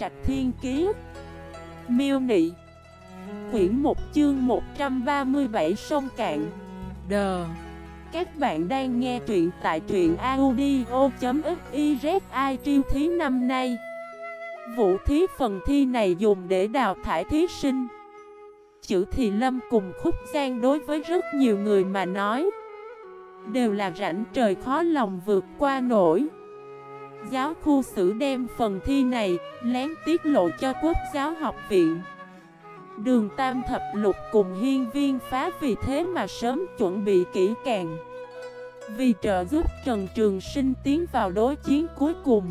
Trạch Thiên Kiế Miêu Nị. Quyển 1 chương 137 Sông Cạn. Đờ Các bạn đang nghe truyện tại truyện audio.xyz Ai triêu thí năm nay. Vũ thí phần thi này dùng để đào thải thí sinh. Chữ thì lâm cùng khúc gian đối với rất nhiều người mà nói, Đều là rảnh trời khó lòng vượt qua nổi. Giáo khu sử đem phần thi này lén tiết lộ cho quốc giáo học viện. Đường Tam Thập Lục cùng hiên viên phá vì thế mà sớm chuẩn bị kỹ càng. Vì trợ giúp Trần Trường Sinh tiến vào đối chiến cuối cùng.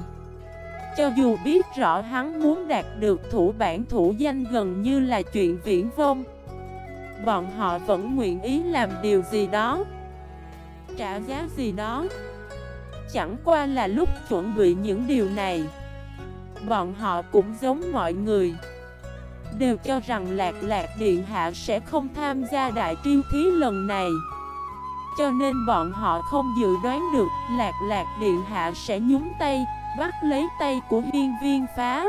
Cho dù biết rõ hắn muốn đạt được thủ bản thủ danh gần như là chuyện viễn vông, Bọn họ vẫn nguyện ý làm điều gì đó, Trả giá gì đó. Chẳng qua là lúc chuẩn bị những điều này. Bọn họ cũng giống mọi người. Đều cho rằng Lạc Lạc Điện Hạ sẽ không tham gia đại triêu thí lần này. Cho nên bọn họ không dự đoán được Lạc Lạc Điện Hạ sẽ nhúng tay, Bắt lấy tay của viên viên phá.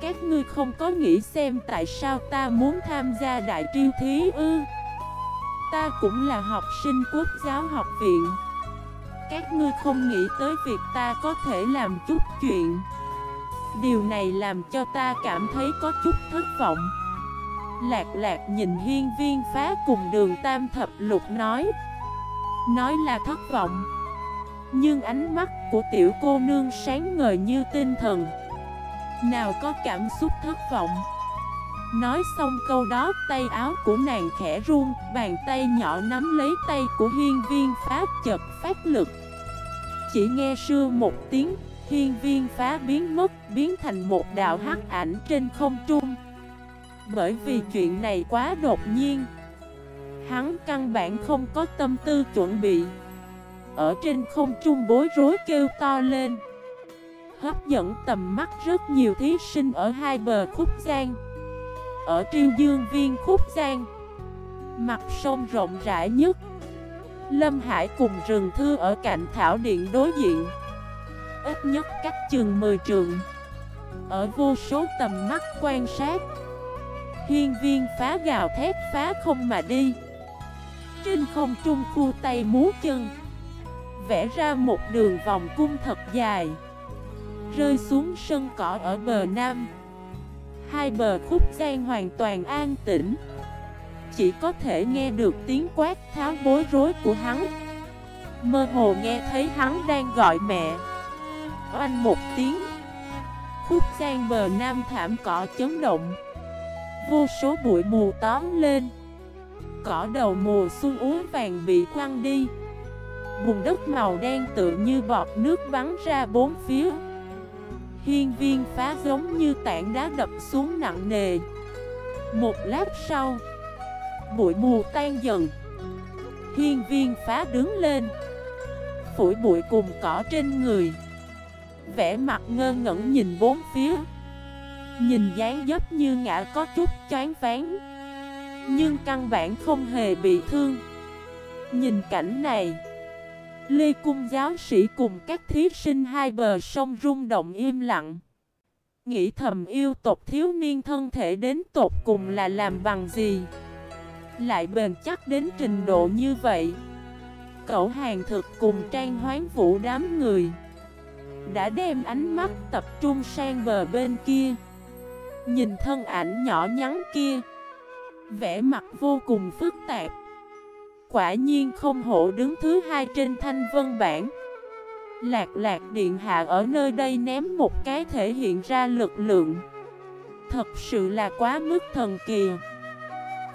Các ngươi không có nghĩ xem tại sao ta muốn tham gia đại triêu thí ư? Ta cũng là học sinh quốc giáo học viện. Các ngươi không nghĩ tới việc ta có thể làm chút chuyện. Điều này làm cho ta cảm thấy có chút thất vọng. Lạc lạc nhìn hiên viên phá cùng đường tam thập lục nói. Nói là thất vọng. Nhưng ánh mắt của tiểu cô nương sáng ngời như tinh thần. Nào có cảm xúc thất vọng. Nói xong câu đó, tay áo của nàng khẽ run, Bàn tay nhỏ nắm lấy tay của hiên viên phá chật phát lực. Chỉ nghe sưa một tiếng, Hiên viên phá biến mất, biến thành một đạo hắc ảnh trên không trung. Bởi vì chuyện này quá đột nhiên, Hắn căn bản không có tâm tư chuẩn bị. Ở trên không trung bối rối kêu to lên. Hấp dẫn tầm mắt rất nhiều thí sinh ở hai bờ khúc giang. Ở triêu dương viên khúc giang. Mặt sông rộng rãi nhất. Lâm Hải cùng rừng thư ở cạnh thảo điện đối diện. Ít nhất cách chừng 10 trường Ở vô số tầm mắt quan sát. Hiên viên phá gào thét phá không mà đi. Trên không trung khu tay múa chân. Vẽ ra một đường vòng cung thật dài. Rơi xuống sân cỏ ở bờ nam. Hai bờ khúc gian hoàn toàn an tĩnh. Chỉ có thể nghe được tiếng quát tháo bối rối của hắn. Mơ hồ nghe thấy hắn đang gọi mẹ. Oanh một tiếng, Khúc gian bờ nam thảm cỏ chấn động. Vô số bụi mù tóm lên. Cỏ đầu mùa xuân úa vàng bị quăng đi. Bùn đất màu đen tự như bọt nước bắn ra bốn phía. Hiên viên phá giống như tảng đá đập xuống nặng nề. Một lát sau, Bụi mù tan dần. Hiên viên phá đứng lên. Phủi bụi cùng cỏ trên người. Vẻ mặt ngơ ngẩn nhìn bốn phía. Nhìn dáng dấp như ngã có chút chán phán. Nhưng căn bản không hề bị thương. Nhìn cảnh này Lê Cung giáo sĩ cùng các thí sinh hai bờ sông rung động im lặng. Nghĩ thầm yêu tộc thiếu niên thân thể đến tột cùng là làm bằng gì? Lại bền chắc đến trình độ như vậy? Cậu hàng thực cùng trang hoán vũ đám người đã đem ánh mắt tập trung sang bờ bên kia. Nhìn thân ảnh nhỏ nhắn kia Vẽ mặt vô cùng phức tạp. Quả nhiên không hổ đứng thứ hai trên thanh vân bản Lạc lạc điện hạ ở nơi đây ném một cái thể hiện ra lực lượng. Thật sự là quá mức thần kỳ.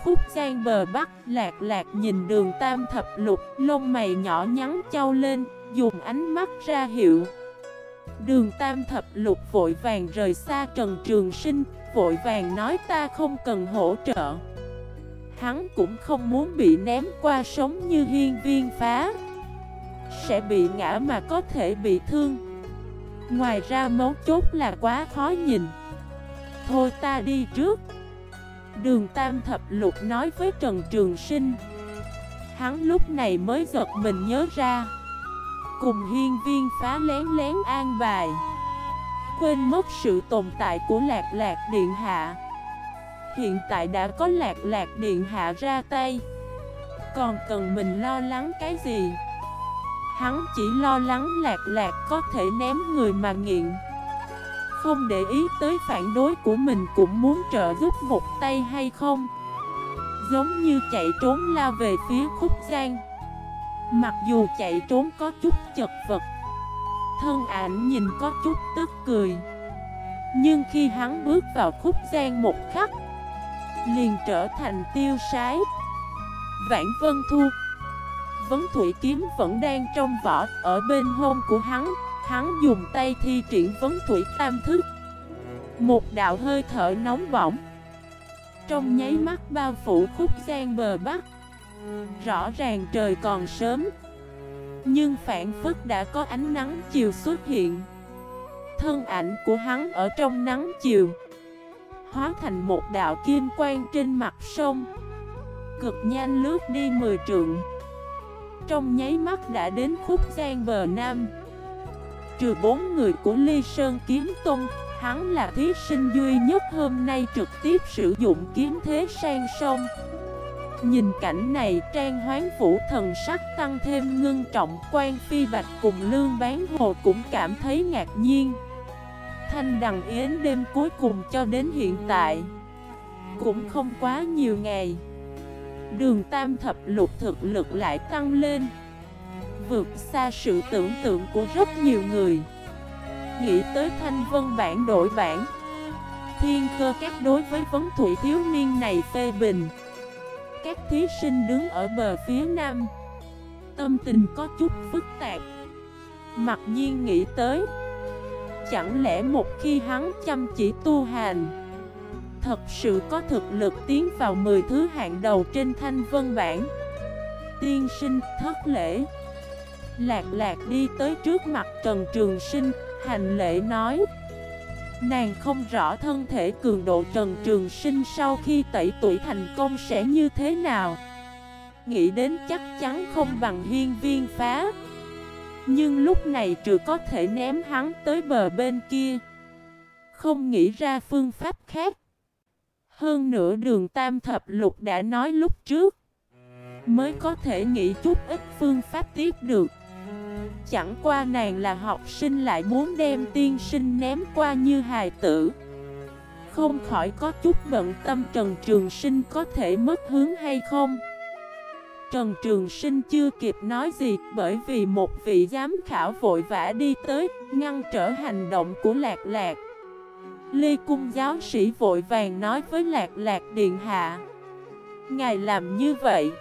Khúc gian bờ bắc, lạc lạc nhìn đường tam thập lục, Lông mày nhỏ nhắn trao lên, Dùng ánh mắt ra hiệu. Đường tam thập lục vội vàng rời xa Trần Trường Sinh, Vội vàng nói ta không cần hỗ trợ. Hắn cũng không muốn bị ném qua sống như hiên viên phá. Sẽ bị ngã mà có thể bị thương. Ngoài ra mấu chốt là quá khó nhìn. Thôi ta đi trước. Đường Tam Thập Lục nói với Trần Trường Sinh. Hắn lúc này mới giật mình nhớ ra. Cùng hiên viên phá lén lén an bài. Quên mất sự tồn tại của Lạc Lạc Điện Hạ. Hiện tại đã có Lạc Lạc Điện Hạ ra tay. Còn cần mình lo lắng cái gì? Hắn chỉ lo lắng Lạc Lạc có thể ném người mà nghiện. Không để ý tới phản đối của mình cũng muốn trợ giúp một tay hay không? Giống như chạy trốn lao về phía khúc giang. Mặc dù chạy trốn có chút chật vật, Thân ảnh nhìn có chút tức cười. Nhưng khi hắn bước vào khúc giang một khắc Liền trở thành tiêu sái. Vãn Vân Thu. Vấn Thủy Kiếm vẫn đang trong vỏ, Ở bên hông của hắn. Hắn dùng tay thi triển Vấn Thủy Tam Thức. Một đạo hơi thở nóng bỏng. Trong nháy mắt bao phủ khúc gian bờ bắc. Rõ ràng trời còn sớm. Nhưng phản phức đã có ánh nắng chiều xuất hiện. Thân ảnh của hắn ở trong nắng chiều. Hóa thành một đạo kim quang trên mặt sông. Cực nhanh lướt đi mười trượng. Trong nháy mắt đã đến khúc gian bờ nam. Trừ bốn người của Ly Sơn Kiếm Tông, Hắn là thí sinh duy nhất hôm nay trực tiếp sử dụng kiếm thế sang sông. Nhìn cảnh này, trang hoán vũ thần sắc tăng thêm ngưng trọng Quan Phi Bạch cùng Lương Bán Hồ cũng cảm thấy ngạc nhiên. Thanh Đằng Yến đêm cuối cùng cho đến hiện tại. Cũng không quá nhiều ngày, Đường Tam Thập Lục thực lực lại tăng lên, Vượt xa sự tưởng tượng của rất nhiều người. Nghĩ tới Thanh Vân bản đổi bản, Thiên cơ các đối với vấn thủy thiếu niên này phê bình. Các thí sinh đứng ở bờ phía nam, Tâm tình có chút phức tạp. Mặc nhiên nghĩ tới Chẳng lẽ một khi hắn chăm chỉ tu hành, Thật sự có thực lực tiến vào 10 thứ hạng đầu trên thanh vân bản Tiên sinh thất lễ. Lạc lạc đi tới trước mặt Trần Trường Sinh, Hành lễ nói. Nàng không rõ thân thể cường độ Trần Trường Sinh sau khi tẩy tuổi thành công sẽ như thế nào. Nghĩ đến chắc chắn không bằng hiên viên phá. Nhưng lúc này trừ có thể ném hắn tới bờ bên kia. Không nghĩ ra phương pháp khác. Hơn nữa đường tam thập lục đã nói lúc trước. Mới có thể nghĩ chút ít phương pháp tiếp được. Chẳng qua nàng là học sinh lại muốn đem tiên sinh ném qua như hài tử. Không khỏi có chút bận tâm Trần Trường Sinh có thể mất hướng hay không. Trần Trường Sinh chưa kịp nói gì, bởi vì một vị giám khảo vội vã đi tới, ngăn trở hành động của Lạc Lạc. Lê Cung giáo sĩ vội vàng nói với Lạc Lạc Điện Hạ, Ngài làm như vậy,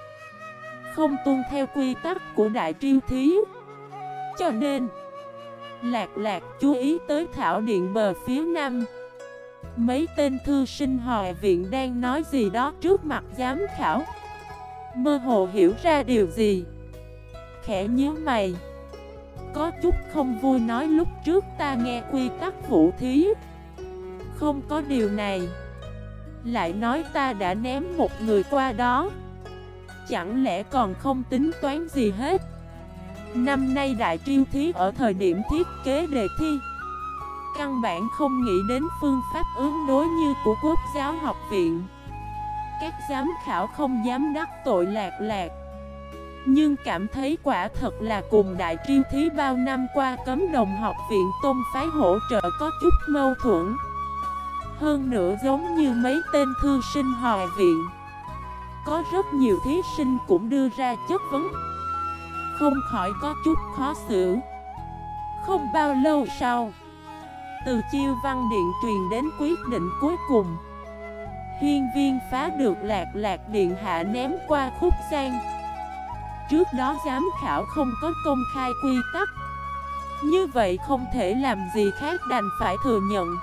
Không tuân theo quy tắc của Đại Triêu Thí. Cho nên, Lạc Lạc chú ý tới Thảo Điện bờ phía Nam. Mấy tên thư sinh hòa viện đang nói gì đó trước mặt giám khảo. Mơ hồ hiểu ra điều gì? Khẽ nhớ mày. Có chút không vui nói lúc trước ta nghe quy tắc vũ thí. Không có điều này. Lại nói ta đã ném một người qua đó. Chẳng lẽ còn không tính toán gì hết? Năm nay đại triêu thí ở thời điểm thiết kế đề thi. Căn bản không nghĩ đến phương pháp ứng đối như của quốc giáo học viện các giám khảo không dám đắc tội lạc lạc. Nhưng cảm thấy quả thật là cùng đại triêu thí bao năm qua cấm đồng học viện tôn phái hỗ trợ có chút mâu thuẫn. Hơn nữa giống như mấy tên thư sinh hòa viện, Có rất nhiều thí sinh cũng đưa ra chất vấn. Không khỏi có chút khó xử. Không bao lâu sau, Từ chiêu văn điện truyền đến quyết định cuối cùng. Hiên viên phá được lạc lạc điện hạ ném qua khúc sang Trước đó giám khảo không có công khai quy tắc. Như vậy không thể làm gì khác đành phải thừa nhận.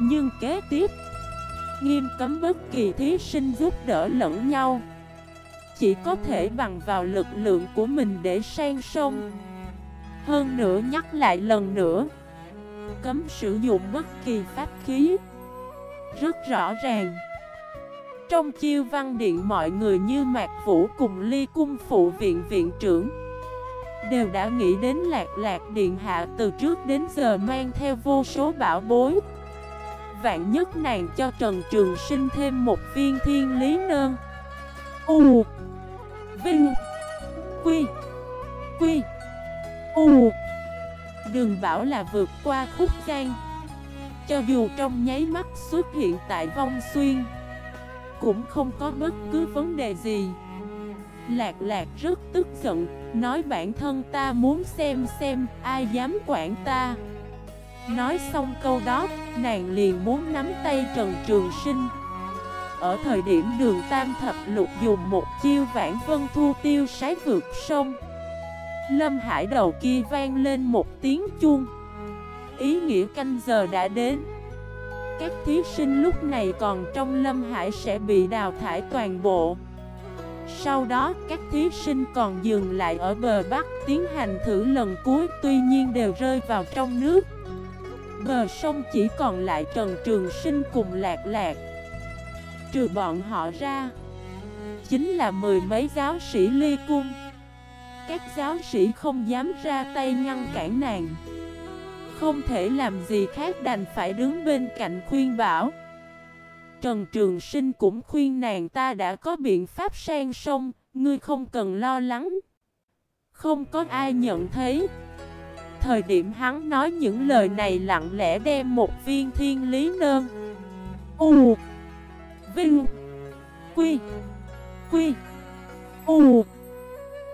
Nhưng kế tiếp, Nghiêm cấm bất kỳ thí sinh giúp đỡ lẫn nhau. Chỉ có thể bằng vào lực lượng của mình để sang sông. Hơn nữa nhắc lại lần nữa, Cấm sử dụng bất kỳ pháp khí rất rõ ràng. Trong chiêu văn điện mọi người như Mạc Vũ cùng ly cung phụ viện viện trưởng Đều đã nghĩ đến lạc lạc điện hạ từ trước đến giờ mang theo vô số bảo bối. Vạn nhất nàng cho Trần Trường Sinh thêm một viên thiên lý nơn. U, Vinh, Quy Quy, U. Đừng bảo là vượt qua khúc gian. Cho dù trong nháy mắt xuất hiện tại vong xuyên, Cũng không có bất cứ vấn đề gì. Lạc lạc rất tức giận, Nói bản thân ta muốn xem xem ai dám quản ta. Nói xong câu đó, Nàng liền muốn nắm tay Trần Trường Sinh. Ở thời điểm đường Tam Thập Lục dùng một chiêu vãn vân thu tiêu sái vượt sông, Lâm Hải đầu kia vang lên một tiếng chuông. Ý nghĩa canh giờ đã đến. Các thí sinh lúc này còn trong Lâm Hải sẽ bị đào thải toàn bộ. Sau đó, các thí sinh còn dừng lại ở bờ Bắc tiến hành thử lần cuối, Tuy nhiên đều rơi vào trong nước. Bờ sông chỉ còn lại Trần Trường Sinh cùng Lạc Lạc. Trừ bọn họ ra, Chính là mười mấy giáo sĩ ly cung. Các giáo sĩ không dám ra tay ngăn cản nàng. Không thể làm gì khác đành phải đứng bên cạnh khuyên bảo. Trần Trường Sinh cũng khuyên nàng ta đã có biện pháp sang sông, Ngươi không cần lo lắng. Không có ai nhận thấy. Thời điểm hắn nói những lời này lặng lẽ đem một viên thiên lý nơn U, Vinh, Quy Quy, U,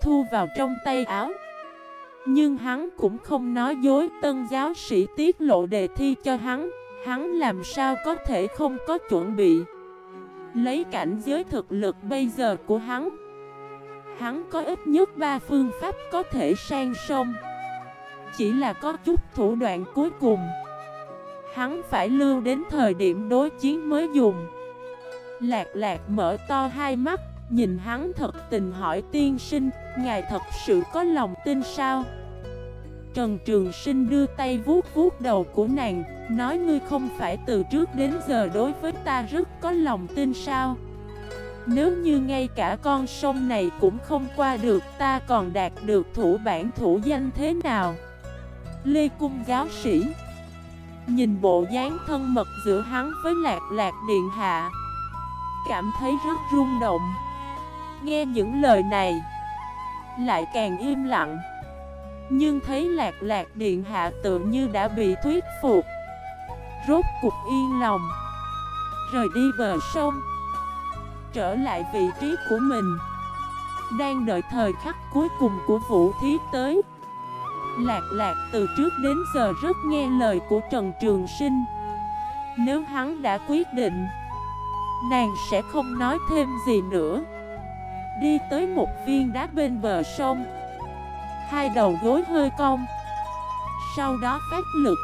thu vào trong tay áo. Nhưng hắn cũng không nói dối, tân giáo sĩ tiết lộ đề thi cho hắn. Hắn làm sao có thể không có chuẩn bị? Lấy cảnh giới thực lực bây giờ của hắn Hắn có ít nhất ba phương pháp có thể sang sông. Chỉ là có chút thủ đoạn cuối cùng. Hắn phải lưu đến thời điểm đối chiến mới dùng. Lạc lạc mở to hai mắt, Nhìn hắn thật tình hỏi tiên sinh Ngài thật sự có lòng tin sao? Trần Trường Sinh đưa tay vuốt vuốt đầu của nàng, Nói ngươi không phải từ trước đến giờ đối với ta rất có lòng tin sao? Nếu như ngay cả con sông này cũng không qua được, Ta còn đạt được thủ bản thủ danh thế nào? Lê Cung giáo sĩ, Nhìn bộ dáng thân mật giữa hắn với lạc lạc điện hạ, Cảm thấy rất rung động. Nghe những lời này lại càng im lặng. Nhưng thấy lạc lạc điện hạ tự như đã bị thuyết phục. Rốt cục yên lòng. Rời đi bờ sông. Trở lại vị trí của mình. Đang đợi thời khắc cuối cùng của vũ thí tới. Lạc lạc từ trước đến giờ rất nghe lời của Trần Trường Sinh. Nếu hắn đã quyết định, Nàng sẽ không nói thêm gì nữa. Đi tới một viên đá bên bờ sông. Hai đầu gối hơi cong. Sau đó phát lực.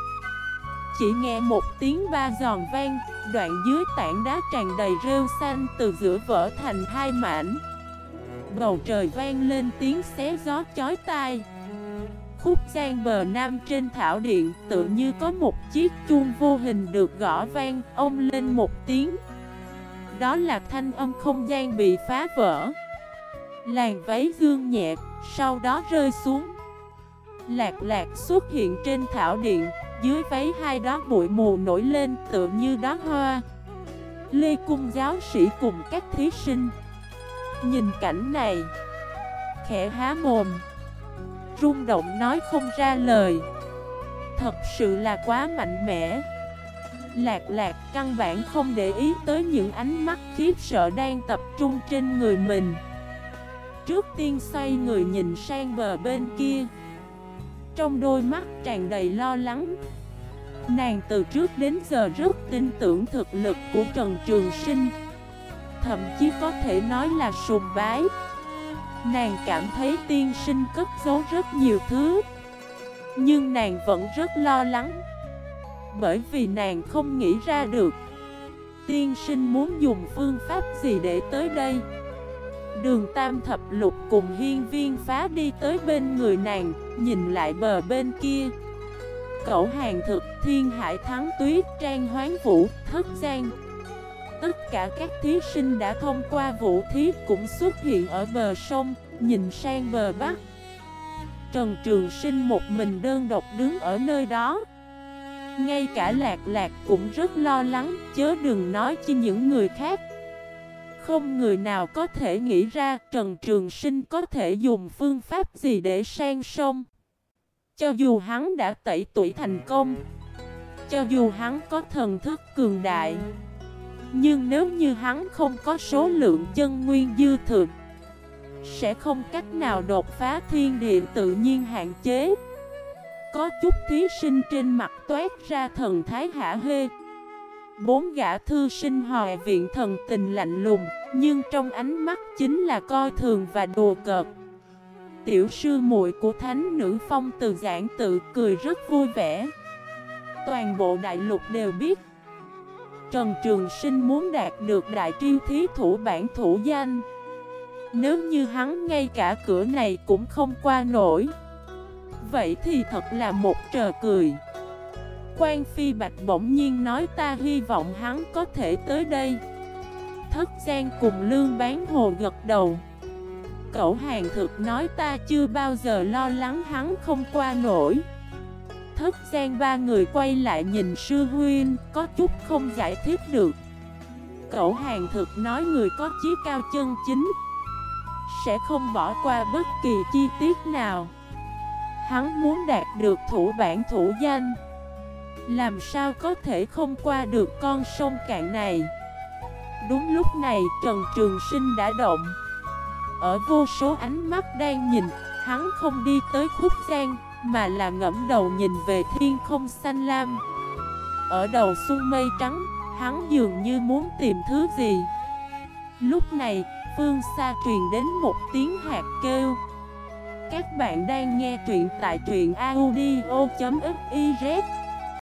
Chỉ nghe một tiếng ba giòn vang, Đoạn dưới tảng đá tràn đầy rêu xanh Từ giữa vỡ thành hai mảnh. Bầu trời vang lên tiếng xé gió chói tai. Khúc gian bờ nam trên thảo điện Tự như có một chiếc chuông vô hình được gõ vang, Ông lên một tiếng. Đó là thanh âm không gian bị phá vỡ. Làn váy dương nhẹ, sau đó rơi xuống. Lạc lạc xuất hiện trên thảo điện Dưới váy hai đó bụi mù nổi lên tựa như đó hoa. Lê cung giáo sĩ cùng các thí sinh. Nhìn cảnh này Khẽ há mồm. Rung động nói không ra lời. Thật sự là quá mạnh mẽ. Lạc lạc căn bản không để ý tới những ánh mắt khiếp sợ đang tập trung trên người mình trước tiên xoay người nhìn sang bờ bên kia. Trong đôi mắt tràn đầy lo lắng, Nàng từ trước đến giờ rất tin tưởng thực lực của Trần Trường Sinh. Thậm chí có thể nói là sùng bái. Nàng cảm thấy tiên sinh cất giấu rất nhiều thứ, Nhưng nàng vẫn rất lo lắng, Bởi vì nàng không nghĩ ra được Tiên sinh muốn dùng phương pháp gì để tới đây. Đường tam thập lục cùng hiên viên phá đi tới bên người nàng, Nhìn lại bờ bên kia. Cậu hàng thực thiên hải thắng tuyết trang hoán vũ thất giang. Tất cả các thí sinh đã thông qua vũ thí cũng xuất hiện ở bờ sông, Nhìn sang bờ bắc. Trần Trường Sinh một mình đơn độc đứng ở nơi đó. Ngay cả lạc lạc cũng rất lo lắng, Chớ đừng nói cho những người khác. Không người nào có thể nghĩ ra Trần Trường Sinh có thể dùng phương pháp gì để sang sông. Cho dù hắn đã tẩy tuổi thành công, Cho dù hắn có thần thức cường đại, Nhưng nếu như hắn không có số lượng chân nguyên dư thừa, Sẽ không cách nào đột phá thiên địa tự nhiên hạn chế. Có chút thí sinh trên mặt toát ra thần thái hả hê. Bốn gã thư sinh hòi viện thần tình lạnh lùng, Nhưng trong ánh mắt chính là coi thường và đùa cợt. Tiểu sư muội của thánh nữ phong từ giảng tự cười rất vui vẻ. Toàn bộ đại lục đều biết, Trần Trường Sinh muốn đạt được đại triêu thí thủ bản thủ danh. Nếu như hắn ngay cả cửa này cũng không qua nổi, Vậy thì thật là một trò cười. Quan Phi Bạch bỗng nhiên nói ta hy vọng hắn có thể tới đây. Thất gian cùng Lương Bán Hồ gật đầu. Cậu hàng thực nói ta chưa bao giờ lo lắng hắn không qua nổi. Thất gian ba người quay lại nhìn sư Huyên, Có chút không giải thích được. Cậu hàng thực nói người có chí cao chân chính, Sẽ không bỏ qua bất kỳ chi tiết nào. Hắn muốn đạt được thủ bản thủ danh. Làm sao có thể không qua được con sông cạn này? Đúng lúc này, Trần Trường Sinh đã động. Ở vô số ánh mắt đang nhìn, Hắn không đi tới khúc giang Mà là ngẫm đầu nhìn về thiên không xanh lam. Ở đầu xuân mây trắng, Hắn dường như muốn tìm thứ gì. Lúc này, phương xa truyền đến một tiếng hạt kêu. Các bạn đang nghe truyện tại truyện audio.fif